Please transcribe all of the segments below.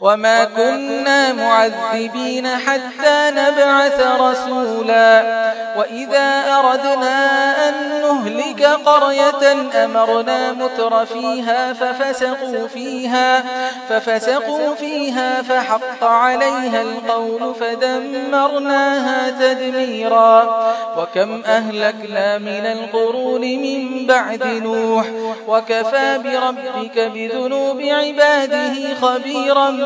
وما كنا معذبين حتى نبعث رسولا وإذا أردنا أن نهلك قرية أمرنا متر فيها ففسقوا فيها, ففسقوا فيها فحق عليها القول فدمرناها تدميرا وكم أهلكنا من القرون من بعد نوح وكفى بربك بذنوب عباده خبيرا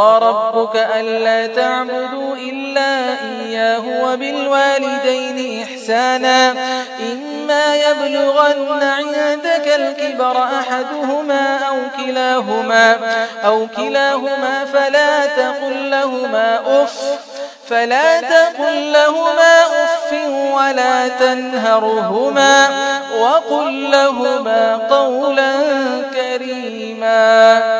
وربك ربك ألا تعبدوا إلا إياه وبالوالدين إحسانا إما يبلغن عندك الكبر أحدهما أو كلاهما, أو كلاهما فلا تقل لهما أف فلا تقل لهما أف ولا تنهرهما وقل لهما قولا كريما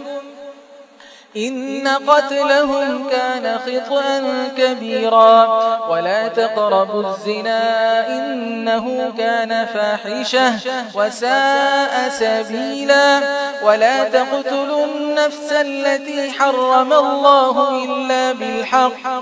إن قتلهم كان خطأا كبيرا. ولا تقربوا الزنا إنه كان فاحشة وساء سبيلا. ولا تقتلوا النفس التي حرم الله إلا بالحق.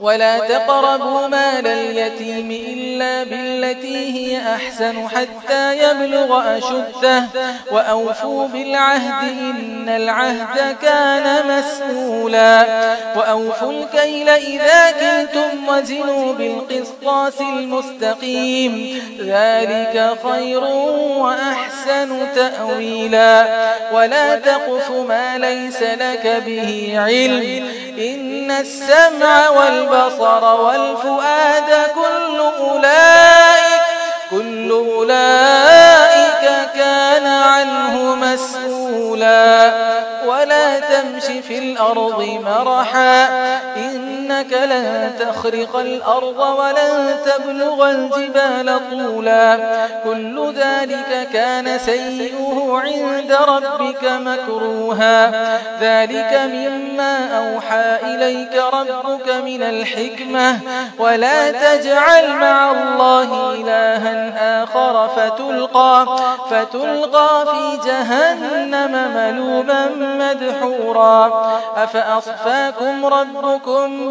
ولا تقربوا مال اليتيم إلا بالتي هي أحسن حتى يبلغ أشده وأوفوا بالعهد إن العهد كان مسؤولا وأوفوا الكيل إذا كنتم وزنوا بالقصطاس المستقيم ذلك خير وأحسن تأويلا ولا تقف ما ليس لك به علم إن السمع والمسؤول والبصر والفؤاد كل أولئك, كل أولئك كان عنه مسؤولا. ولا تمشي في الأرض مرحا. إن إنك لن تخرق الأرض ولن تبلغ الجبال طولا. كل ذلك كان سيئه عند ربك مكروها. ذلك مما أوحى إليك ربك من الحكمة. ولا تجعل مع الله إلها آخر. فتلقى, فتلقى في جهنم ملوبا مدحورا. أفأصفاكم ربكم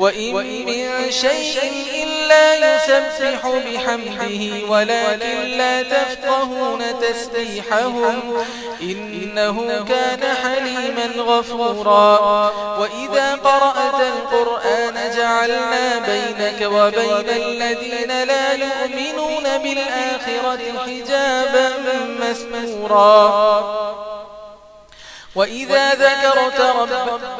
وإن من شيء إلا يسبح بحمده ولكن لا تفقهون تسبيحهم إنه كان حليما غفورا وإذا قرأت القرآن جعلنا بينك وبين الذين لا يؤمنون بالآخرة حجابا مسمورا وإذا ذكرت ربك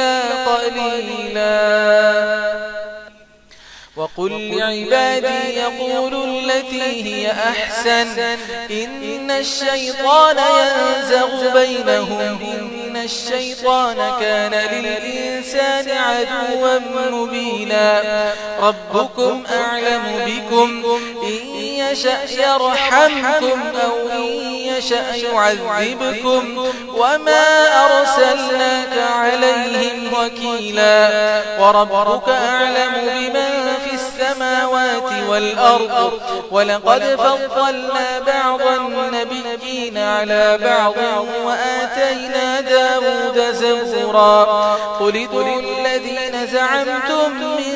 إلا قليلا. وقل لعبادي يقول التي هي أحسن. إن الشيطان ينزغ بينهم. إن الشيطان كان للإنسان عدوا مبينا. ربكم أعلم بكم. إن يشأ يرحمكم أو إن يشأ يعذبكم وما أرسلناك عليهم وكيلا وربك أعلم بمن في السماوات والأرض ولقد فضلنا بعض النبيين على بعض وآتينا داود زورا قل الذين زعمتم من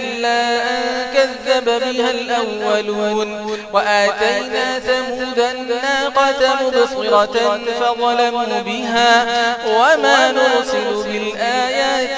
إلا أن كذب بها الأولون وآتينا ثمود الناقة مبصرة فظلموا بها وما نرسل بالآيات